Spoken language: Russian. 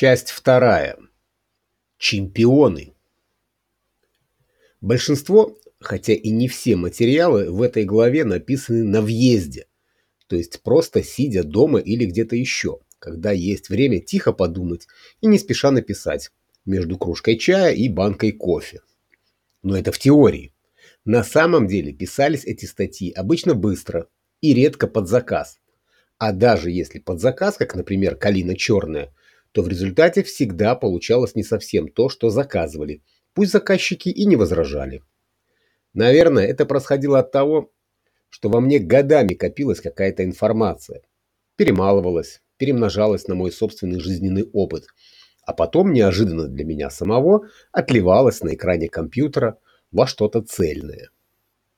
Часть вторая. Чемпионы. Большинство, хотя и не все материалы в этой главе написаны на въезде, то есть просто сидя дома или где-то еще, когда есть время тихо подумать и не спеша написать между кружкой чая и банкой кофе. Но это в теории. На самом деле писались эти статьи обычно быстро и редко под заказ. А даже если под заказ, как, например, «Калина черная», то в результате всегда получалось не совсем то, что заказывали, пусть заказчики и не возражали. Наверное, это происходило от того, что во мне годами копилась какая-то информация, перемалывалась, перемножалась на мой собственный жизненный опыт, а потом неожиданно для меня самого отливалась на экране компьютера во что-то цельное.